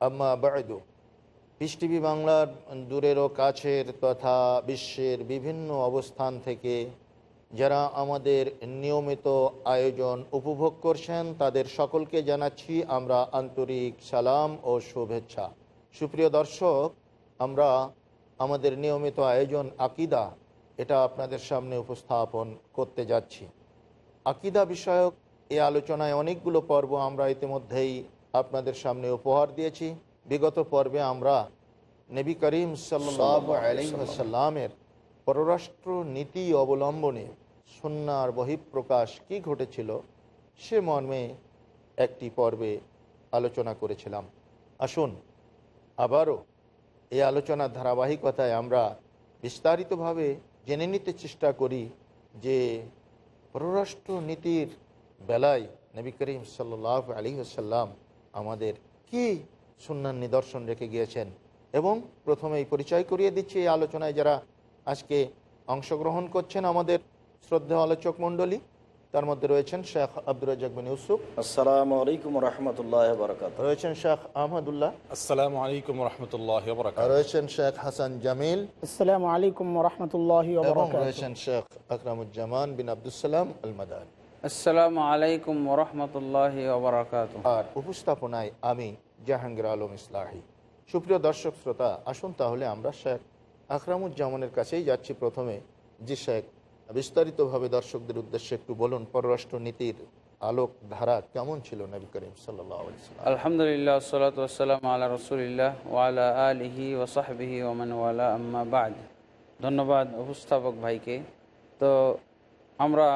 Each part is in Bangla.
আম্মা পিস বাংলার দূরেরও কাছের তথা বিশ্বের বিভিন্ন অবস্থান থেকে যারা আমাদের নিয়মিত আয়োজন উপভোগ করছেন, তাদের সকলকে জানাচ্ছি আমরা আন্তরিক সালাম ও শুভেচ্ছা। সুপ্রিয় দর্শক, আমরা আমাদের নিয়মিত আয়োজন আকিদা, এটা আপনাদের সামনে উপস্থাপন করতে যাচ্ছি। আকিদা বিষয়ক এই আলোচনায় অনেকগুলো পর্ব আমরা ইতিমধ্যেই আপনাদের সামনে উপহার দিয়েছি। বিগত পর্বে আমরা নবী করিম সাল্লামের পররাষ্ট্র নীতি অবলম্বনে সন্ন্যার বহিঃপ্রকাশ কি ঘটেছিল, সে মর্মে একটি পর্বে আলোচনা করেছিলাম। আসুন, আবারও এই আলোচনার ধারাবাহিকতায় আমরা বিস্তারিতভাবে জেনে নিতে চেষ্টা করি যে পররাষ্ট্র নীতির বেলায় নবী করিম সাল্লাহ আলী আসাল্লাম আমাদের কি সুন্নার নিদর্শন রেখে গিয়েছেন? এবং প্রথমেই পরিচয় করিয়ে দিচ্ছি এই আলোচনায় যারা আজকে অংশগ্রহণ করছেন আমাদের শ্রদ্ধা আলোচক মণ্ডলী তার মধ্যে রয়েছেন শেখ আব্দুল রাজাক বিন ইউসুফ। আসসালামু আলাইকুম রহমতুল্লাহ বরকাত রয়েছেন শেখ আহমদুল্লাহ। আসসালামু আলাইকুম রহমতুল্লাহ রয়েছেন শেখ হাসান জামিল। আসসালামু আলাইকুম রহমতুল্লাহ রয়েছেন শেখ আকরামুজ্জামান বিন আবদুসালাম আল মাদান আসসালামু আলাইকুম ওরহমতুল্লাহ ওবরাকাত আর উপস্থাপনায় আমি জাহাঙ্গীর আলম ইসলাহি। সুপ্রিয় দর্শক শ্রোতা আসুন তাহলে আমরা শেখ আকরামুজ্জামানের কাছেই যাচ্ছি প্রথমে। জি শেখ বিস্তারিতভাবে দর্শকদের উদ্দেশ্যে একটু বলুন পররাষ্ট্র নীতির আলোক ধারা কেমন ছিল নবী করিম সাল্লাহ আলহামদুলিল্লাহ সালাতাম আল্লাহ রসুলিল্লাহ ওয়ালা আলিহি ওসাহবিহি ওমান ওয়ালা আম্মা বাদ। ধন্যবাদ উপস্থাপক ভাইকে। তো আমরা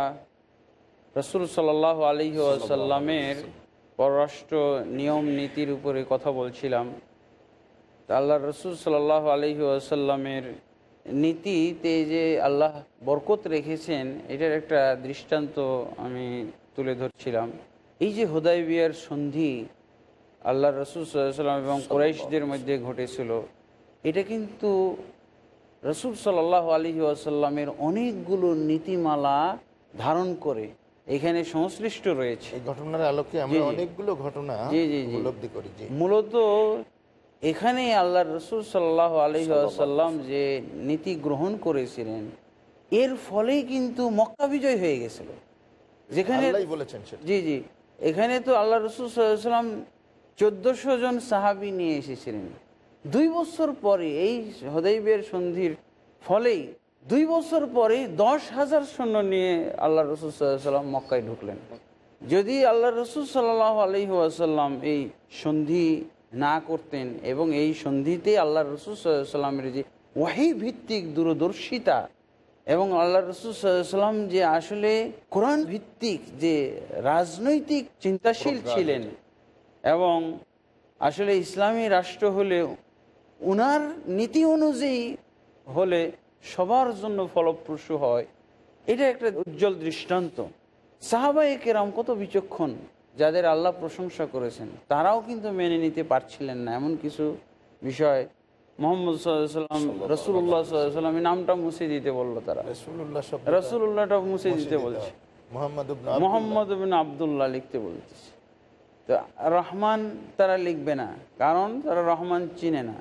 রসুল সাল্লাহ আলহি আসাল্লামের পররাষ্ট্র নিয়ম নীতির উপরে কথা বলছিলাম। তা আল্লাহ রসুল সাল্লাহ আলহি আসাল্লামের নীতিতে যে আল্লাহ বরকত রেখেছেন, এটার একটা দৃষ্টান্ত আমি তুলে ধরছিলাম। এই যে হোদাই বিয়ার সন্ধি আল্লাহ রসুল সাল্লাম এবং কোরাইশদের মধ্যে ঘটেছিল, এটা কিন্তু রসুল সাল্লাহ আলী আসাল্লামের অনেকগুলো নীতিমালা ধারণ করে। এখানে সংশ্লিষ্ট রয়েছে। এই ঘটনার আলোকে আমরা অনেকগুলো ঘটনা উপলব্ধি করি মূলত এখানে আল্লাহ রসুল সাল্লাহ আলহিহাসাল্লাম যে নীতি গ্রহণ করেছিলেন এর ফলেই কিন্তু মক্কা বিজয় হয়ে গেছিল। যেখানে বলেছেন জি জি। এখানে তো আল্লাহ রসুল সাল্লাম চোদ্দশো জন সাহাবি নিয়ে এসেছিলেন। দুই বছর পরে এই হদৈবের সন্ধির ফলেই দুই বছর পরে দশ হাজার সৈন্য নিয়ে আল্লাহ রসুল সাল্লাম মক্কায় ঢুকলেন। যদি আল্লাহ রসুল সাল্লাহ আলহি আসাল্লাম এই সন্ধি না করতেন এবং এই সন্ধিতে আল্লাহ রসুল সাল্লামের যে ওয়াহি ভিত্তিক দূরদর্শিতা এবং আল্লাহ রসুল সাল্লাম যে আসলে কোরআন ভিত্তিক যে রাজনৈতিক চিন্তাশীল ছিলেন এবং আসলে ইসলামী রাষ্ট্র হলে উনার নীতি অনুযায়ী হলে সবার জন্য ফলপ্রসূ হয়। এটা একটা উজ্জ্বল দৃষ্টান্ত। সাহাবাই কেরাম কত বিচক্ষণ যাদের আল্লাহ প্রশংসা করেছেন। তারাও কিন্তু মেনে নিতে পারছিলেন না এমন কিছু বিষয়। মোহাম্মদ সাল্লাম রসুল্লাহ সাল্লামের নামটা মুছে দিতে বলল তারা। রসুল্লাহটা মুছে দিতে বলছে। মোহাম্মদ মোহাম্মদ আবদুল্লাহ লিখতে বলতেছে। তো রহমান তারা লিখবে না কারণ তারা রহমান চিনে না।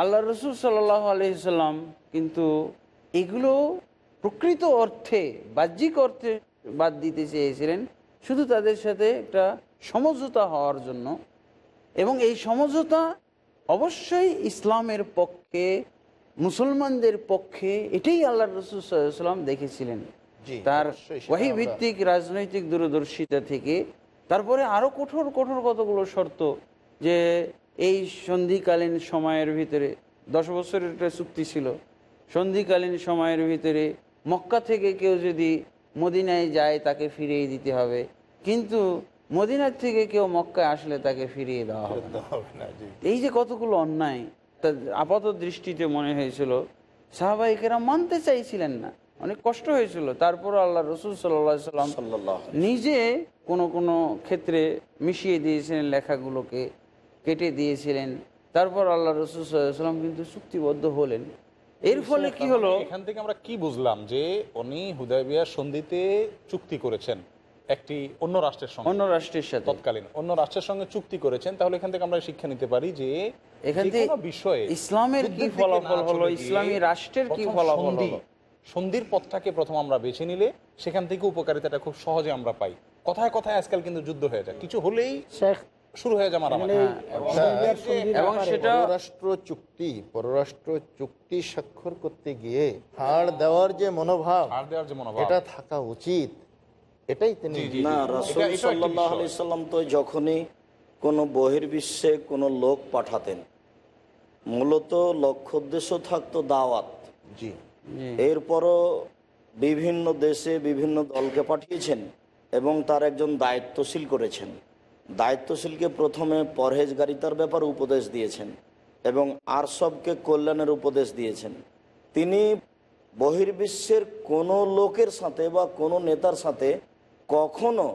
আল্লাহ রসুল সাল্লাহ আলহিসাল্লাম কিন্তু এগুলো প্রকৃত অর্থে বাহ্যিক অর্থে বাদ দিতে চেয়েছিলেন। শুধু তাদের সাথে একটা সমঝোতা হওয়ার জন্য। এবং এই সমঝোতা অবশ্যই ইসলামের পক্ষে মুসলমানদের পক্ষে এটাই আল্লাহ রসুল সাল্লাম দেখেছিলেন। তার ওয়াহি ভিত্তিক রাজনৈতিক দূরদর্শিতা থেকে তারপরে আরও কঠোর কঠোর কতগুলো শর্ত যে এই সন্ধিকালীন সময়ের ভিতরে দশ বছরের একটা চুক্তি ছিল সন্ধিকালীন সময়ের ভিতরে মক্কা থেকে কেউ যদি মদিনায় যায় তাকে ফিরিয়ে দিতে হবে। কিন্তু মদিনার থেকে কেউ মক্কায় আসলে তাকে ফিরিয়ে দেওয়া হবে। এই যে কতগুলো অন্যায় তা আপাত দৃষ্টিতে মনে হয়েছিল সাহাবাহিকেরা মানতে চাইছিলেন না। অনেক কষ্ট হয়েছিল। তারপর আল্লাহ রসুল সাল্লাম নিজে কোনো কোনো ক্ষেত্রে মিশিয়ে দিয়েছিলেন লেখাগুলোকে। কেটে দিয়েছিলেন। তারপর আল্লাহ রসুল সাল্লাম কিন্তু চুক্তিবদ্ধ হলেন। এর ফলে কি হলো? এখান থেকে আমরা কি বুঝলাম যে উনি হুদায়বিয়ার সন্ধিতে চুক্তি করেছেন একটি অন্য রাষ্ট্রের সঙ্গে? অন্য রাষ্ট্রের সাথে। তৎকালীন। অন্য রাষ্ট্রের সঙ্গে চুক্তি করেছেন তাহলে এখান থেকে আমরা শিক্ষা নিতে পারি যে এখান থেকে কোনো বিষয়ে ইসলামের কি ফলাফল হলো, ইসলামী রাষ্ট্রের কি ফলাফল হলো? সন্ধির পথটাকে প্রথম আমরা বেছে নিলে সেখান থেকে উপকারিতাটা খুব সহজে আমরা পাই। কথায় কথায় আজকাল কিন্তু যুদ্ধ হয়ে যায়। কিছু হলেই শেখ শুরু হয়ে যায় মারামারি। এখানে হুদায়বিয়ার সন্ধির এবং সেটা পররাষ্ট্র চুক্তি পররাষ্ট্র চুক্তি স্বাক্ষর করতে গিয়ে হাড় দেওয়ার যে মনোভাব ছাড় দেওয়ার যে মনোভাব। এটা থাকা উচিত। এটাই তিনি। না রাসুল সাল্লাহ আলি সাল্লাম তো যখনই কোনো বহির্বিশ্বে কোনো লোক পাঠাতেন মূলত লক্ষ্য উদ্দেশ্য থাকতো দাওয়াত। জি। এরপরও বিভিন্ন দেশে বিভিন্ন দলকে পাঠিয়েছেন এবং তার একজন দায়িত্বশীল করেছেন। দায়িত্বশীলকে প্রথমে পরহেজগারিতার ব্যাপারে উপদেশ দিয়েছেন এবং আর সবকে কল্যাণের উপদেশ দিয়েছেন। তিনি বহির্বিশ্বের কোনো লোকের সাথে বা কোনো নেতার সাথে কখনো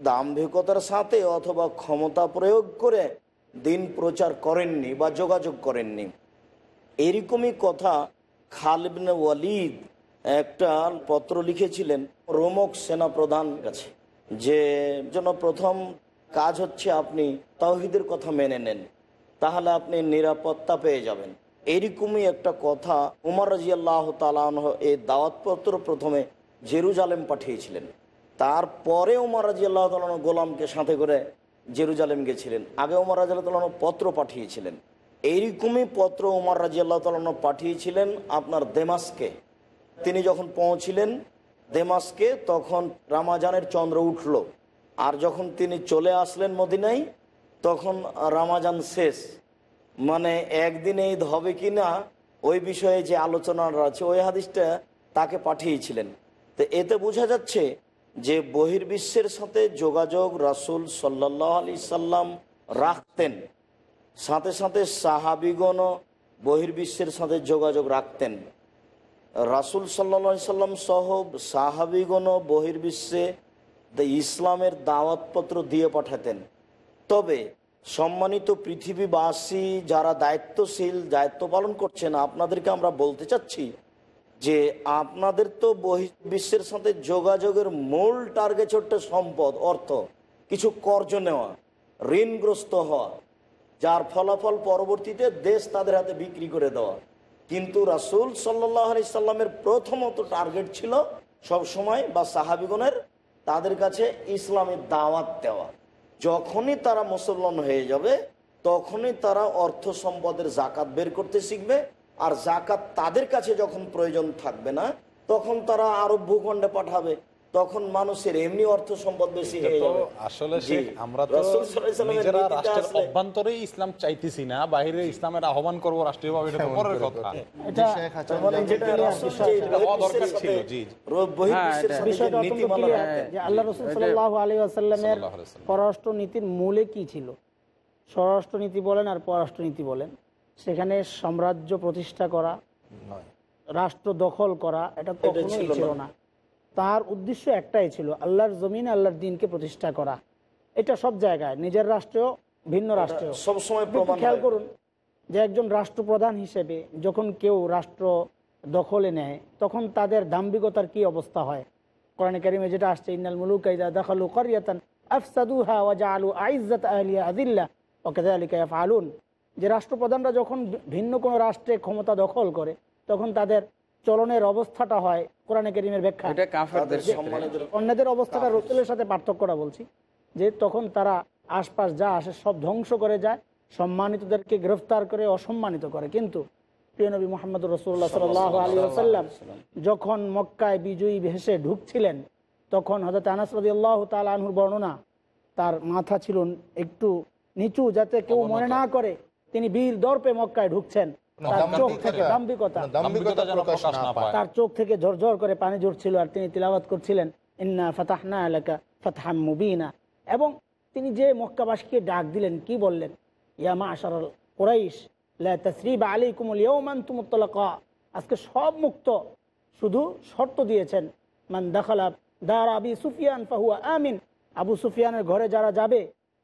দাম্ভিকতার সাথে অথবা ক্ষমতা প্রয়োগ করে দিন প্রচার করেননি বা যোগাযোগ করেননি। এরকমই কথা খালিবিন ওয়ালিদ একটা পত্র লিখেছিলেন রোমক সেনা প্রধান কাছে, যে জন্য প্রথম কাজ হচ্ছে আপনি তাওহিদের কথা মেনে নেন, তাহলে আপনি নিরাপত্তা পেয়ে যাবেন। এরকমই একটা কথা উমর রাজিয়াল্লাহ তালাহ এই দাওয়াতপত্র প্রথমে জেরুজালেম পাঠিয়েছিলেন। তারপরে উমর রাজিয়াল্লাহ তালাহ গোলামকে সাথে করে জেরুজালেম গেছিলেন। আগে উমর রাজিয়াল্লাহ তালাহ পত্র পাঠিয়েছিলেন। এইরকমই পত্র উমর রাজিয়াল্লাহ তালাহ পাঠিয়েছিলেন আপনার দেমাসকে। তিনি যখন পৌঁছিলেন দেমাসকে, তখন রামাজানের চন্দ্র উঠল। আর যখন তিনি চলে আসলেন মদিনায়, তখন রামাজান শেষ। মানে একদিনে ঈদ হবে কি না, ওই বিষয়ে যে আলোচনা আছে, ওই হাদিসটা তাকে পাঠিয়েছিলেন। তো এতে বোঝা যাচ্ছে যে বহির্বিশ্বের সাথে যোগাযোগ রাসুল সাল্লাহ আলি সাল্লাম রাখতেন। সাথে সাথে সাহাবিগণও বহির্বিশ্বের সাথে যোগাযোগ রাখতেন। রাসুল সাল্লা সাল্লাম সহ সাহাবিগণও বহির্বিশ্বে ইসলামের দাওয়াতপত্র দিয়ে পাঠাতেন। তবে সম্মানিত পৃথিবীবাসী যারা দায়িত্বশীল, দায়িত্ব পালন করছেন, আপনাদেরকে আমরা বলতে চাচ্ছি যে আপনাদের তো বহির্বিশ্বের সাথে যোগাযোগের মূল টার্গেট হচ্ছে সম্পদ, অর্থ। কিছু কর্জ নেওয়া, ঋণগ্রস্ত হওয়া, যার ফলাফল পরবর্তীতে দেশ তাদের হাতে বিক্রি করে দেওয়া। কিন্তু রাসুল সাল্লাহ আলি সাল্লামের প্রথমত টার্গেট ছিল সব সময় বা সাহাবিগণের তাদের কাছে ইসলামের দাওয়াত দেওয়া। যখনই তারা মুসলমান হয়ে যাবে, তখনই তারা অর্থ সম্পদের জাকাত বের করতে শিখবে, আর জাকাত তাদের কাছে যখন প্রয়োজন থাকবে না, তখন তারা আরব ভূখণ্ডে পাঠাবে। তখন মানুষের এমনি অর্থ সম্পদ বেশি হয়ে যাবে। আসলে আমরা তো রাসূল সাল্লাল্লাহু আলাইহি সাল্লামের নিজেরা রাষ্ট্রের অভ্যন্তরেই ইসলাম চাইতেছি না বাইরে ইসলামের আহ্বান করব রাষ্ট্রীয় ভাবে এটা তো পরের কথা। এটা শেখ হাসান বলেন জাহাঙ্গীর যেটা রাসূল বিষয় যে সেটা হওয়া দরকার ছিল, জি, জি। রো- বহির্বিশ্বের হ্যাঁ, বিষয়টা। যে আল্লাহ রসুল সাল্লাল্লাহু আলাইহি। পররাষ্ট্র নীতির মূলে কি ছিল? স্বরাষ্ট্রনীতি বলেন আর পররাষ্ট্রনীতি বলেন। সেখানে সাম্রাজ্য প্রতিষ্ঠা করা রাষ্ট্র দখল করা এটা কখনোই ছিল না। তার উদ্দেশ্য একটাই ছিল আল্লাহর জমিন আল্লাহর দিনকে প্রতিষ্ঠা করা। এটা সব জায়গায় নিজের রাষ্ট্রেও ভিন্ন রাষ্ট্রেও। সবসময় খেয়াল করুন যে একজন রাষ্ট্রপ্রধান হিসেবে যখন কেউ রাষ্ট্র দখলে নেয় তখন তাদের দাম্ভিকতার কি অবস্থা হয়? কোরআন কারিমে যেটা আসছে ইন্নাল মুলুক ইযা দাখালু কারিয়াতান আফসাদুহা ওয়া জাআলু আইজ্জাত আহলিহা আযিল্লা ওয়া কাযালিকা ইয়াফআলুন। যে রাষ্ট্রপ্রধানরা যখন ভিন্ন কোনো রাষ্ট্রে ক্ষমতা দখল করে তখন তাদের চলনের অবস্থাটা হয় কোরআনে কেরিমের ব্যাখ্যা। অন্যদের অবস্থাটা রসুলের সাথে পার্থক্যটা বলছি। যে তখন তারা আশপাশ যা আসে সব ধ্বংস করে যায় সম্মানিতদেরকে গ্রেফতার করে অসম্মানিত করে। কিন্তু প্রিয় নবী মোহাম্মদ রসুল্লাহ সাল আলী আসাল্লাম যখন মক্কায় বিজয়ী ভেসে ঢুকছিলেন তখন হজরত আনাস রদি আল্লাহ তালহুর বর্ণনা তার মাথা ছিল একটু নিচু যাতে কেউ মনে না করে তিনি বীর দর্পে মক্কায় ঢুকছেন। তার চোখ থেকে ঝরঝর করে পানি ঝরছিল আর তিনি তিলাবাত করছিলেন ইন্না ফাতাহনা এলাকা ফাতহাম মুবিনা। এবং তিনি যে মক্কাবাসীকে ডাক দিলেন কি বললেন? ইয়ামা আশার কোরাইশ লা তাসরিবা আলাইকুমুল ইয়াওমান তুমুত্তালাকা আজকে সব মুক্ত শুধু শর্ত দিয়েছেন মান দাখালা দার আবি সুফিয়ান ফাহুয়া আমিন। আবু সুফিয়ানের ঘরে যারা যাবে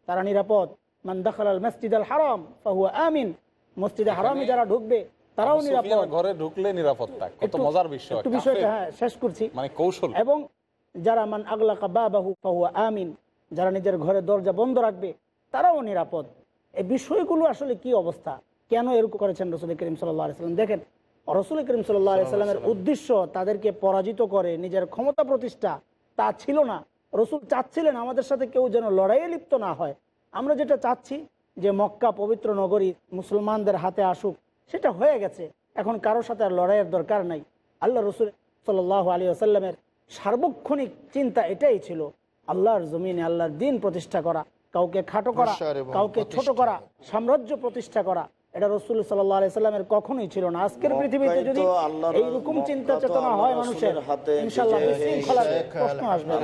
তারা নিরাপদ। মান দাখালাল মসজিদ আল হারাম ফাহুয়া আমিন। মসজিদে হারামে যারা ঢুকবে তারাও নিরাপদ। ঘরে ঢুকলে নিরাপত্তা। কত মজার বিষয় একটু বিষয়টা হ্যাঁ শেষ করছি। মানে কৌশল। এবং যারা মান আগলা কাবাহু ফাহুয়া আমিন যারা নিজের ঘরে দরজা বন্ধ রাখবে তারাও নিরাপদ। এই বিষয়গুলো আসলে কি অবস্থা? কেন এরকম করেছেন রসুল করিম সাল্লাহ সাল্লাম? দেখেন রসুল করিম সাল্লাহ সাল্লামের উদ্দেশ্য তাদেরকে পরাজিত করে নিজের ক্ষমতা প্রতিষ্ঠা তা ছিল না। রসুল চাচ্ছিলেন আমাদের সাথে কেউ যেন লড়াইয়ে লিপ্ত না হয়। আমরা যেটা চাচ্ছি যে মক্কা পবিত্র নগরী মুসলমানদের হাতে আসুক সেটা হয়ে গেছে। এখন কারোর সাথে আর লড়াইয়ের দরকার নাই। আল্লাহ রসুল সাল্লাহ আলী আসাল্লামের সার্বক্ষণিক চিন্তা এটাই ছিল আল্লাহর জমিনে আল্লাহর দিন প্রতিষ্ঠা করা কাউকে খাটো করা কাউকে ছোট করা সাম্রাজ্য প্রতিষ্ঠা করা। এটা রসুল সাল্লাহ সাল্লামের কখনোই ছিল না। আজকের পৃথিবীতে যদি এইরকম চিন্তা চেতনা হয় মানুষের হাতে ইনশাল্লাহ প্রশ্ন আসবে।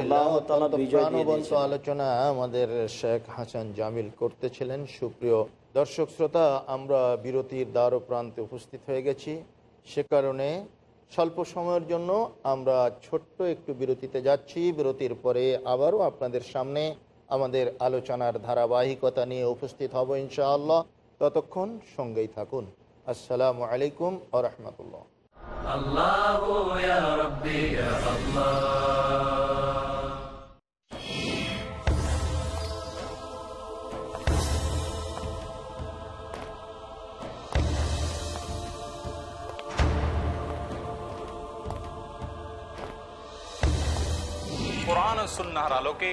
আলোচনা আমাদের শেখ হাসান জামিল করতেছিলেন। সুপ্রিয় দর্শক শ্রোতা আমরা বিরতির দ্বার প্রান্তে উপস্থিত হয়ে গেছি। সে কারণে স্বল্প সময়ের জন্য আমরা ছোট্ট একটু বিরতিতে যাচ্ছি। বিরতির পরে আবারও আপনাদের সামনে আমাদের আলোচনার ধারাবাহিকতা নিয়ে উপস্থিত হব ইনশাআল্লাহ। ততক্ষণ সঙ্গেই থাকুন। আসসালামু আলাইকুম আ রহমতুল্লাহ। কোরআন সুন্নাহার আলোকে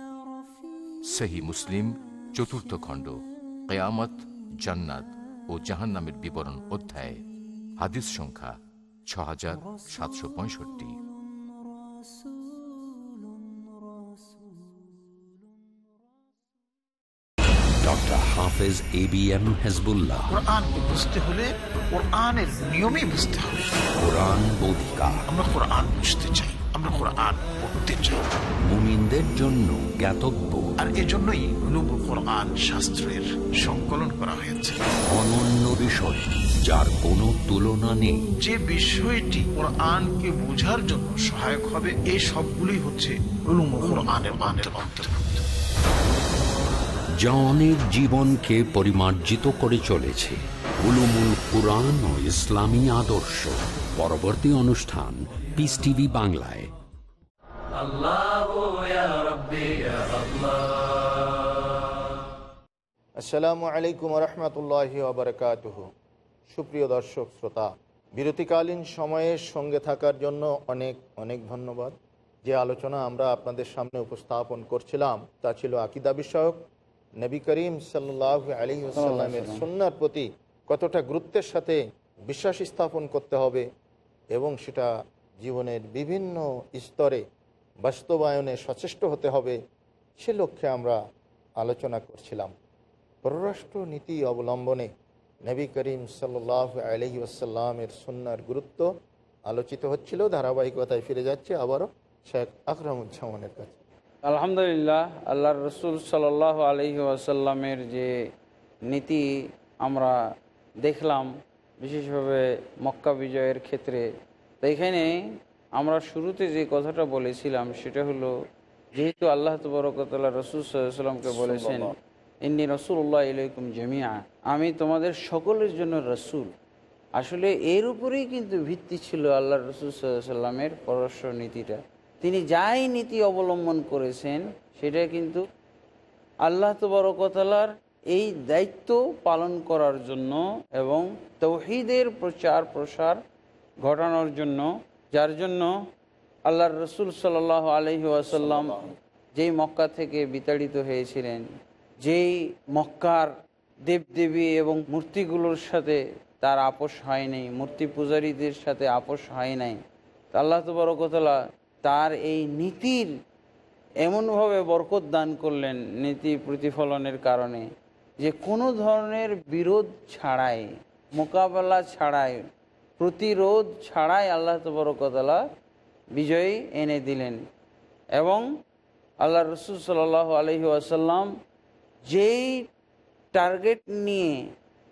সেহি মুসলিম চতুর্থ খণ্ড কেয়ামত জান্নাত ও জাহান্নামের বিবরণ অধ্যায় হাদিস সংখ্যা ছ হাজার সাতশো পঁয়ষট্টি। Doctor Hafez A B M Hezbollah. কোরআনকে বুঝতে হলে কোরআনের নিয়মেই বুঝতে হবে। কোরআন বোধিকা আমরা কোরআন বুঝতে চাই। আমরা কোরআন পড়তে চাই মুমিনদের জন্য জ্ঞাতব্য। আর এজন্যই কোরআন শাস্ত্রের সংকলন করা হয়েছে। অনন্য বিষয় যার কোনো তুলনা নেই। যে বিষয়টি কোরআনকে বোঝার জন্য সহায়ক হবে এই সবগুলোই হচ্ছে উলুমুল কোরআনের মানের অন্তর্ভুক্ত। যা অনেক জীবনকে পরিমার্জিত করে চলেছে উলুমুল কুরআন ও ইসলামী আদর্শ। পরবর্তী অনুষ্ঠান পিস টিভি বাংলায়। আসসালামু আলাইকুম রহমতুল্লাহ আবরকাত সুপ্রিয় দর্শক শ্রোতা বিরতিকালীন সময়ের সঙ্গে থাকার জন্য অনেক অনেক ধন্যবাদ। যে আলোচনা আমরা আপনাদের সামনে উপস্থাপন করছিলাম তা ছিল আকিদা বিষয়ক। নবী করিম সাল্লাহ আলী আসাল্লামের সন্ন্যার প্রতি কতটা গুরুত্বের সাথে বিশ্বাস স্থাপন করতে হবে এবং সেটা জীবনের বিভিন্ন স্তরে বাস্তবায়নে সচেষ্ট হতে হবে, সে লক্ষ্যে আমরা আলোচনা করছিলাম। পররাষ্ট্র নীতি অবলম্বনে নবী করিম সাল্লাহ আলহি আসাল্লামের সন্ন্যার গুরুত্ব আলোচিত হচ্ছিল, ধারাবাহিকতায় ফিরে যাচ্ছে আবারও শেখ আকরামুজ্জামানের কাছে। আলহামদুলিল্লাহ আল্লাহ রসুল সাল আলহি আসাল্লামের যে নীতি আমরা দেখলাম বিশেষভাবে মক্কা বিজয়ের ক্ষেত্রে তো এখানে আমরা শুরুতে যে কথাটা বলেছিলাম সেটা হলো যেহেতু আল্লাহ তবরকতাল্লাহ রসুল সাল্লামকে বলেছেন ইন্নি রসুল্লাহ ইলাইকুম জমিয়া আমি তোমাদের সকলের জন্য রসুল। আসলে এর উপরেই কিন্তু ভিত্তি ছিল আল্লাহ রসুল সাল্লামের পররাষ্ট্র নীতিটা। তিনি যাই নীতি অবলম্বন করেছেন সেটা কিন্তু আল্লাহ তবরকতালার এই দায়িত্ব পালন করার জন্য এবং তৌহিদের প্রচার প্রসার ঘটানোর জন্য, যার জন্য আল্লাহর রসুল সাল আলহি আসাল্লাম যেই মক্কা থেকে বিতাড়িত হয়েছিলেন, যেই মক্কার দেবদেবী এবং মূর্তিগুলোর সাথে তার আপোষ হয় নাই, মূর্তি পূজারীদের সাথে আপোষ হয় নাই, তা আল্লাহ তবরকতলা তার এই নীতির এমনভাবে বরকত দান করলেন নীতি প্রতিফলনের কারণে। যে কোনো ধরনের বিরোধ ছাড়াই মোকাবেলা ছাড়াই প্রতিরোধ ছাড়াই আল্লাহ তবরকতলা বিজয়ী এনে দিলেন। এবং আল্লাহ রসুল সাল আলহি আসাল্লাম যেই টার্গেট নিয়ে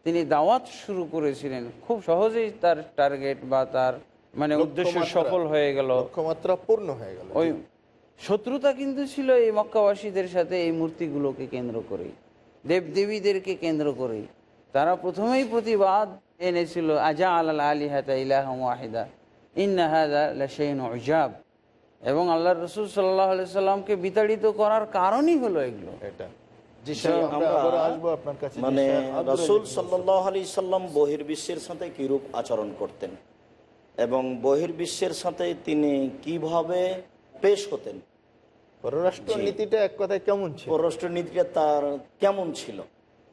তিনি দাওয়াত শুরু করেছিলেন খুব সহজেই তার টার্গেট বা তার মানে উদ্দেশ্য সফল হয়ে গেল। লক্ষ্যমাত্রা পূর্ণ হয়ে গেল। ওই শত্রুতা কিন্তু ছিল এই মক্কাবাসীদের সাথে এই মূর্তিগুলোকে কেন্দ্র করেই। দেবদেবীদেরকে কেন্দ্র করে। তারা প্রথমেই প্রতিবাদ এনেছিল আজা আল্লাহ আলী হাতা ইলাহ ওয়াহিদা এবং আল্লাহ রসুল সাল্লাহ সাল্লামকে বিতাড়িত করার কারণই হলো এগুলো। এটা। মানে রসুল সাল্লাহ আলি সাল্লাম বহির্বিশ্বের সাথে কিরূপ আচরণ করতেন? এবং বহির্বিশ্বের সাথে তিনি কীভাবে পেশ হতেন? পররাষ্ট্র নীতিটা এক কথায় কেমন ছিল? পররাষ্ট্র নীতিটা তার কেমন ছিল?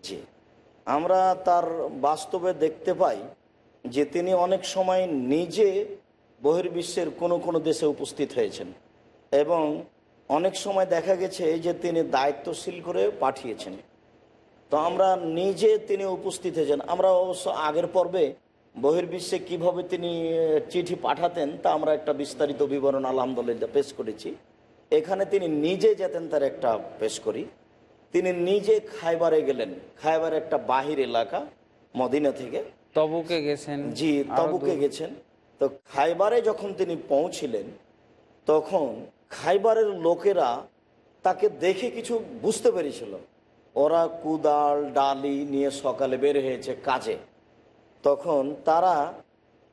জি। আমরা তার বাস্তবে দেখতে পাই যে তিনি অনেক সময় নিজে বহির্বিশ্বের কোনো কোনো দেশে উপস্থিত হয়েছেন এবং অনেক সময় দেখা গেছে যে তিনি দায়িত্বশীল করে পাঠিয়েছেন। তো আমরা নিজে তিনি উপস্থিত হয়েছেন। আমরা অবশ্য আগের পর্বে বহির্বিশ্বে কীভাবে তিনি চিঠি পাঠাতেন তা আমরা একটা বিস্তারিত বিবরণ আলহামদুলিল্লাহ পেশ করেছি। এখানে তিনি নিজে যেতেন তার একটা পেশ করি। তিনি নিজে খাইবারে গেলেন। খাইবার একটা বাহির এলাকা মদিনা থেকে। তবুকে গেছেন? জি তবুকে গেছেন। তো খাইবারে যখন তিনি পৌঁছিলেন তখন খাইবারের লোকেরা তাকে দেখে কিছু বুঝতে পেরেছিল। ওরা কুদাল ডালি নিয়ে সকালে বের হয়েছে কাজে। তখন তারা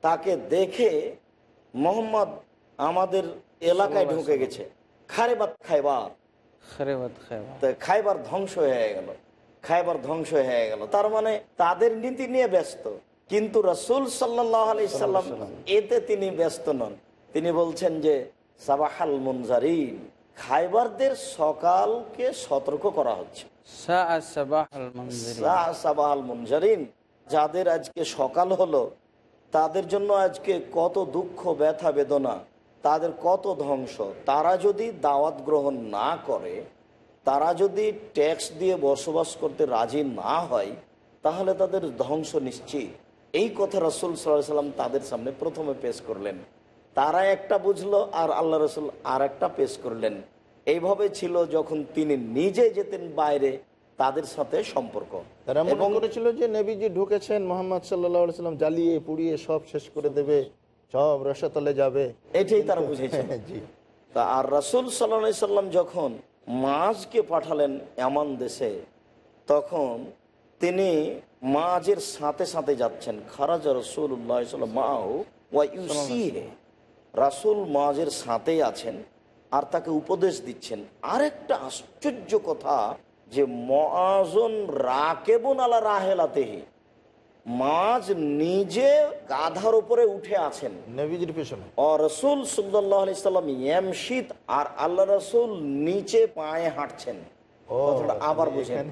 তাকে দেখে মোহাম্মদ আমাদের এলাকায় ঢুকে গেছে। খারেবাত খাইবার। খাইবার। ধ্বংস হয়ে গেল। খাইবার ধ্বংস হয়ে গেল। তার মানে তাদের নীতি নিয়ে ব্যস্ত। কিন্তু রসুল সাল্লাহ আলি সাল্লাম এতে তিনি ব্যস্ত নন। তিনি বলছেন যে সাবাহাল মুনজারিন খাইবারদের সকালকে সতর্ক করা হচ্ছে। সাবাহাল মুনজারিন যাদের আজকে সকাল হলো তাদের জন্য আজকে কত দুঃখ ব্যথা বেদনা তাদের কত ধ্বংস? তারা যদি দাওয়াত গ্রহণ না করে তারা যদি ট্যাক্স দিয়ে বসবাস করতে রাজি না হয় তাহলে তাদের ধ্বংস নিশ্চিত। এই কথা রসুল সাল্লাহ সাল্লাম তাদের সামনে প্রথমে পেশ করলেন। তারা একটা বুঝলো আর আল্লাহ রসুল আর একটা পেশ করলেন। এইভাবে ছিল যখন তিনি নিজে যেতেন বাইরে তাদের সাথে সম্পর্ক। তারা মনে করেছিল যে নবীজি ঢুকেছেন মোহাম্মদ সাল্লাহ সাল্লাম জ্বালিয়ে পুড়িয়ে সব শেষ করে দেবে। সব রসাতলে যাবে। এটাই তারা বুঝেছে। জি। তা আর রাসুল সাল্লা সাল্লাম যখন মাঝকে পাঠালেন এমন দেশে তখন তিনি মাঝের সাথে সাথে যাচ্ছেন। খারাজা রসুল্লাহ মাও ওয়া ইউসিহে। রাসুল মজের সাথেই আছেন আর তাকে উপদেশ দিচ্ছেন। আরেকটা আশ্চর্য কথা যে মজন রাকেবন আলা রাহেলাতেহি। মাঝ নিজে গাধার উপরে উঠে আছেন। নবীজির পেছনে। ও রসুল সাল্লাহ আলি ইয়ামশিদ আর আল্লাহ রসুল নিচে পায়ে হাঁটছেন। আবার বুঝেন।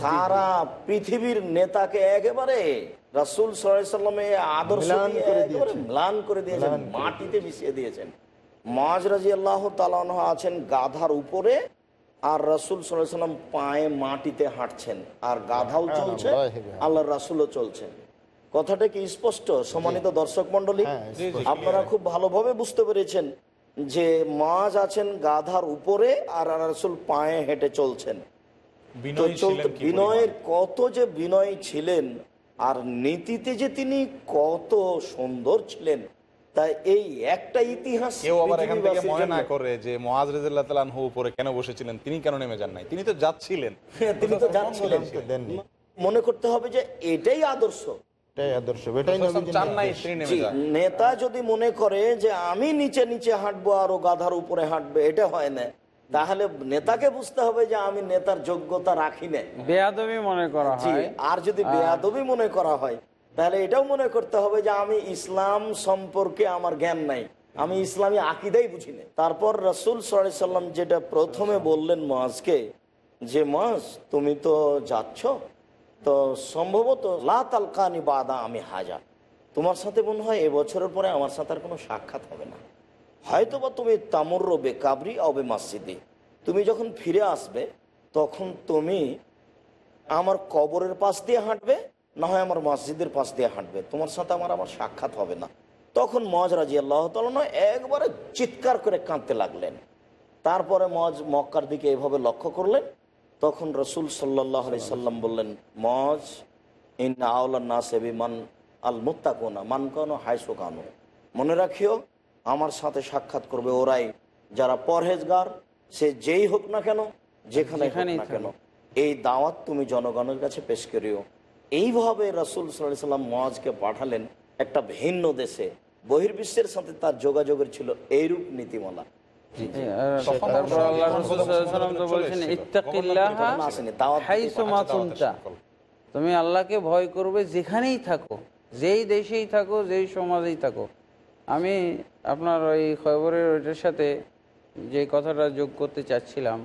সারা পৃথিবীর নেতাকে একেবারে রাসুল সাল্লামে আদর্শ ম্লান করে দিয়েছেন। ম্লান করে দিয়েছেন মাটিতে মিশিয়ে দিয়েছেন। মাজ রাজি আল্লাহ তালাহ আছেন গাধার উপরে। আর রসুল সাল্লাম পায়ে মাটিতে হাঁটছেন আর গাধাও চলছে আল্লাহ রাসুলও চলছেন। কথাটা কি স্পষ্ট? সম্মানিত দর্শক মন্ডলী হ্যাঁ, আপনারা খুব ভালোভাবে বুঝতে পেরেছেন যে মাছ আছেন গাধার উপরে আর রাসুল পায়ে হেঁটে চলছেন। বিনয়ের কত যে বিনয় ছিলেন আর নীতিতে যে তিনি কত সুন্দর ছিলেন তাই এই একটা ইতিহাস কেউ আবার এখান থেকে মনে না করে যে মহাজ রেজুল্লাহ তালানহু উপরে কেন বসেছিলেন? তিনি কেন নেমে যান নাই? তিনি তো যাচ্ছিলেন। হ্যাঁ, তিনি তো যাচ্ছিলেন। মনে করতে হবে যে এটাই আদর্শ। নেতা যদি মনে করে যে আমি নিচে নিচে হাঁটবো আর ও গাধার উপরে হাঁটবে এটা হয় না। তাহলে নেতাকে বুঝতে হবে যে আমি নেতার যোগ্যতা রাখি না বেয়াদবি মনে করা হয়। আর যদি বেয়াদবি মনে করা হয় তাহলে এটাও মনে করতে হবে যে আমি ইসলাম সম্পর্কে আমার জ্ঞান নাই। আমি ইসলামী আকিদাই বুঝি না তারপর রসুল সাল্লাম যেটা প্রথমে বললেন মাজকে যে মাজ তুমি তো যাচ্ছ, তো সম্ভবত লাতালকানি বাদা আমি হাজা। তোমার সাথে মনে হয় এবছরের পরে আমার সাথে আর কোনো সাক্ষাৎ হবে না। হয়তোবা তুমি তামর্র বে কাবরি অবে মাসিদি তুমি যখন ফিরে আসবে, তখন তুমি আমার কবরের পাশ দিয়ে হাঁটবে না হয় আমার মসজিদের পাশ দিয়ে হাঁটবে। তোমার সাথে আমার আমার সাক্ষাৎ হবে না। তখন মজ রাজি আল্লাহ তালন একবারে চিৎকার করে কাঁদতে লাগলেন। তারপরে মজ মক্কার দিকে এভাবে লক্ষ্য করলেন। তখন রসুল সাল্লাহ সাল্লাম বললেন মজ ইন আউল্লা সেবি মান আল মুত্তাকুনা মান কানো হাইসো কানো। মনে রাখিও আমার সাথে সাক্ষাৎ করবে ওরাই। যারা পরহেজগার সে যেই হোক না কেন যেখানে হোক না কেন এই দাওয়াত তুমি জনগণের কাছে পেশ করিও। এইভাবে রসুল সাল্লাহ সাল্লাম মহাজকে পাঠালেন একটা ভিন্ন দেশে। বহির্বিশ্বের সাথে তার যোগাযোগের ছিল এইরূপ নীতিমালা। তুমি আল্লাহকে ভয় করবে যেখানেই থাকো যেই দেশেই থাকো যেই সমাজেই থাকো। আমি আপনার ওই খবরের ওইটার সাথে যে কথাটা যোগ করতে চাচ্ছিলাম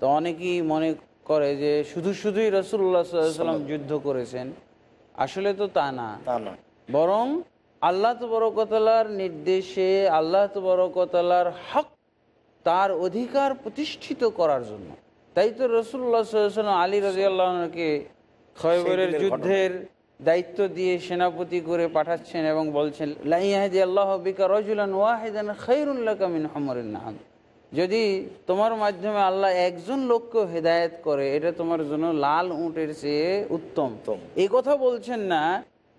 তো অনেকেই মনে করে যে শুধু শুধুই রসুল্লাহ সাল্লাম যুদ্ধ করেছেন আসলে তো তা না। বরং আল্লাহ তবরকতালার নির্দেশে আল্লাহ তবরকতালার হক তার অধিকার প্রতিষ্ঠিত করার জন্য। তাই তো রসুল্লাহ সাল্লাম আলী রাজিয়াল্লাহকে খয়বরের যুদ্ধের দায়িত্ব দিয়ে সেনাপতি করে পাঠাচ্ছেন এবং বলছেন লাইয়াদি আল্লাহ বিকা রজুলান ওয়াহিদান খৈরুল্লাহ কামিন হমরিন নাম যদি তোমার মাধ্যমে আল্লাহ একজন লোককে হেদায়েত করে এটা তোমার জন্য লাল উঁটের চেয়ে উত্তম। এই কথা বলছেন না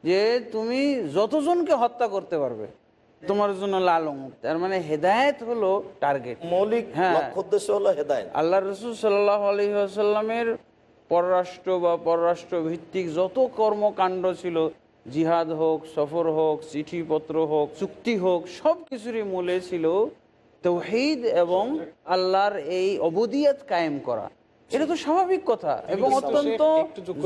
যে তুমি যতজনকে হত্যা করতে পারবে তোমার জন্য লাল উঁট তার মানে হেদায়েত হলো টার্গেট মৌলিক হ্যাঁ। উদ্দেশ্য হলো হেদায়ত আল্লাহ রসুল সাল্লাহ আলহিহাসাল্লামের পররাষ্ট্র বা পররাষ্ট্র ভিত্তিক যত কর্মকাণ্ড ছিল জিহাদ হোক সফর হোক চিঠিপত্র হোক চুক্তি হোক সব কিছুরই মূলে ছিল তৌহিদ এবং আল্লাহর এই অবদিয়াত কায়েম করা। এটা তো স্বাভাবিক কথা এবং অত্যন্ত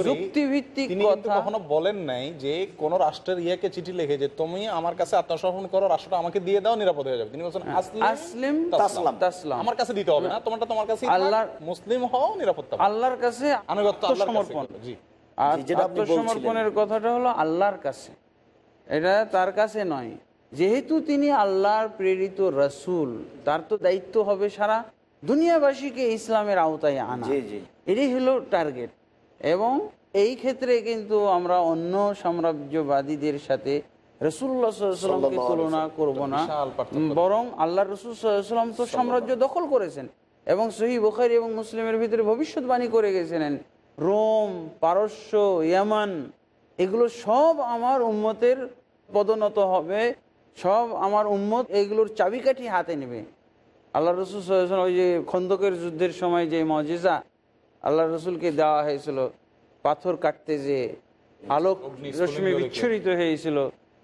যুক্তিভিত্তিক কথা। কখনো বলেন নাই যে কোন রাষ্ট্রের ইয়াকে চিঠি লিখে যে তুমি আমার কাছে আত্মসমর্পণ করো রাষ্ট্রটা আমাকে দিয়ে দাও নিরাপদ হয়ে যাবে। তিনি বলছেন আসলিম আসলিম তাসলাম। তাসলাম। আমার কাছে দিতে হবে না তোমারটা তোমার কাছে আল্লাহর- মুসলিম হও নিরাপত্তা। আল্লাহর কাছে আনুগত্য আত্মসমর্পণ। জি। আর যেটা আত্মসমর্পণের কথাটা হলো আল্লাহর কাছে। এটা তার কাছে নয়। যেহেতু তিনি আল্লাহর প্রেরিত রসুল তার তো দায়িত্ব হবে সারা দুনিয়াবাসীকে ইসলামের আওতায় আনা। এটাই হলো টার্গেট। এবং এই ক্ষেত্রে কিন্তু আমরা অন্য সাম্রাজ্যবাদীদের সাথে রসুল্লাহ সাল্লামকে তুলনা করব না। বরং আল্লাহ রসুল সাল্লাম তো সাম্রাজ্য দখল করেছেন এবং সহি বুখারি এবং মুসলিমের ভিতরে ভবিষ্যৎবাণী করে গেছিলেন। রোম পারস্য ইয়ামান এগুলো সব আমার উম্মতের পদোন্নত হবে। সব আমার উম্মত এগুলোর চাবিকাঠি হাতে নেবে। আল্লাহ রসুল ওই যে খন্দকের যুদ্ধের সময় যে মজিজা আল্লাহ রসুলকে দেওয়া হয়েছিল পাথর কাটতে যে আলোক রশ্মি। বিচ্ছুরিত হয়েছিল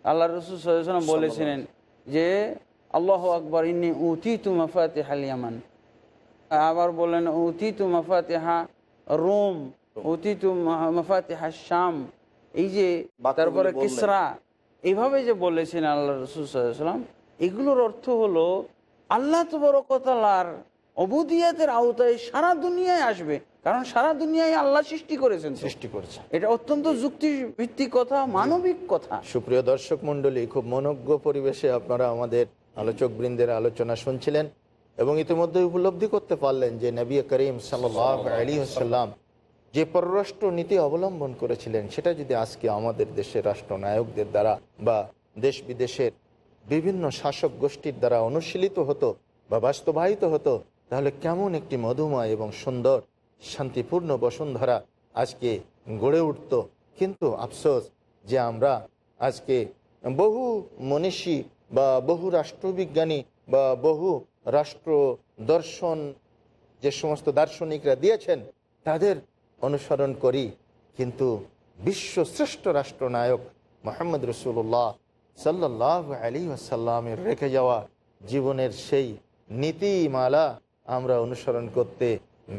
আল্লাহ রসুল সাল্লাম বলেছিলেন যে আল্লাহ আকবর ইন্নি উতি তু মাফাতে হালিয়ামান আবার বলেন উতি তু মাফাতে হা রোম উতি তু মাফাতে হা শাম। এই যে তারপরে কিসরা এইভাবে যে বলেছেন আল্লাহ রসুল সাল্লাম এগুলোর অর্থ হলো আল্লাহ তবরকতালার অবুদিয়াতের আওতায় সারা দুনিয়ায় আসবে। কারণ সারা দুনিয়ায় আল্লাহ সৃষ্টি করেছেন সৃষ্টি করেছে। এটা অত্যন্ত যুক্তিভিত্তিক কথা মানবিক কথা। সুপ্রিয় দর্শক মণ্ডলী খুব মনজ্ঞ পরিবেশে আপনারা আমাদের আলোচক বৃন্দের আলোচনা শুনছিলেন এবং ইতিমধ্যে উপলব্ধি করতে পারলেন যে নবী করিম সাল্লাহ আলী আসাল্লাম যে পররাষ্ট্র নীতি অবলম্বন করেছিলেন, সেটা যদি আজকে আমাদের দেশের রাষ্ট্রনায়কদের দ্বারা বা দেশ বিদেশের বিভিন্ন শাসক গোষ্ঠীর দ্বারা অনুশীলিত হতো বা বাস্তবায়িত হতো, তাহলে কেমন একটি মধুময় এবং সুন্দর, শান্তিপূর্ণ বসুন্ধরা আজকে গড়ে উঠত। কিন্তু আফসোস যে আমরা আজকে বহু মনীষী বা বহু রাষ্ট্রবিজ্ঞানী বা বহু রাষ্ট্র দর্শন যে সমস্ত দার্শনিকরা দিয়েছেন, তাদের অনুসরণ করি, কিন্তু বিশ্ব শ্রেষ্ঠ রাষ্ট্রনায়ক মোহাম্মদ রসুল্লাহ সাল্লাহ আলী আসাল্লামের রেখে যাওয়া জীবনের সেই নীতিমালা আমরা অনুসরণ করতে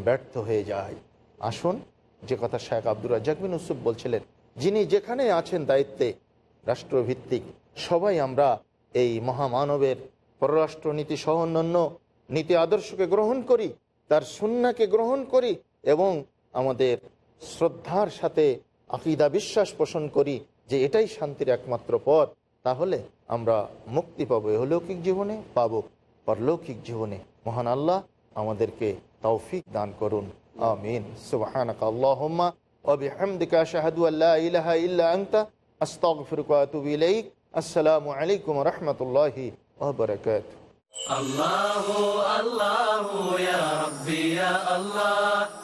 ব্যর্থ হয়ে যাই। আসুন, যে কথা শেখ আব্দুর রাজ্জাক বিন ইউসুফ বলছিলেন, যিনি যেখানে আছেন দায়িত্বে রাষ্ট্রভিত্তিক, সবাই আমরা এই মহামানবের পররাষ্ট্রনীতি সহ অন্যান্য নীতি আদর্শকে গ্রহণ করি, তার সুন্নাকে গ্রহণ করি এবং আমাদের শ্রদ্ধার সাথে আকিদা বিশ্বাস পোষণ করি যে এটাই শান্তির একমাত্র পথ, তাহলে আমরা মুক্তি পাবো লৌকিক জীবনে, পাব পরলৌকিক জীবনে। মহান আল্লাহ আমাদেরকে তৌফিক দান করুন। আমিন। আসসালামু আলাইকুম রাহমাতুল্লাহি ওয়া আল্লাহ আল্লাহ, আল্লাহু ইয়া রাব্বি, ইয়া আল্লাহ।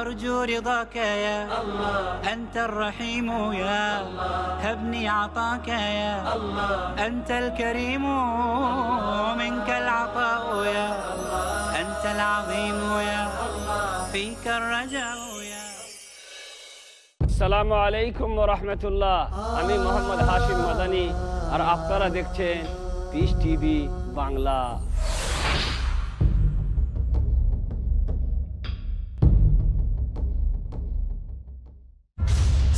أرجو رضاك يا الله أنت الرحيم يا الله هبني عطاك يا الله أنت الكريم منك العطاء يا الله أنت العظيم يا الله فيك الرجاء يا আসসালামু আলাইকুম রহমতুল্লাহ আমি মোহাম্মদ হাশিম মাদানি আর আপনারা দেখছেন পিস টিভি বাংলা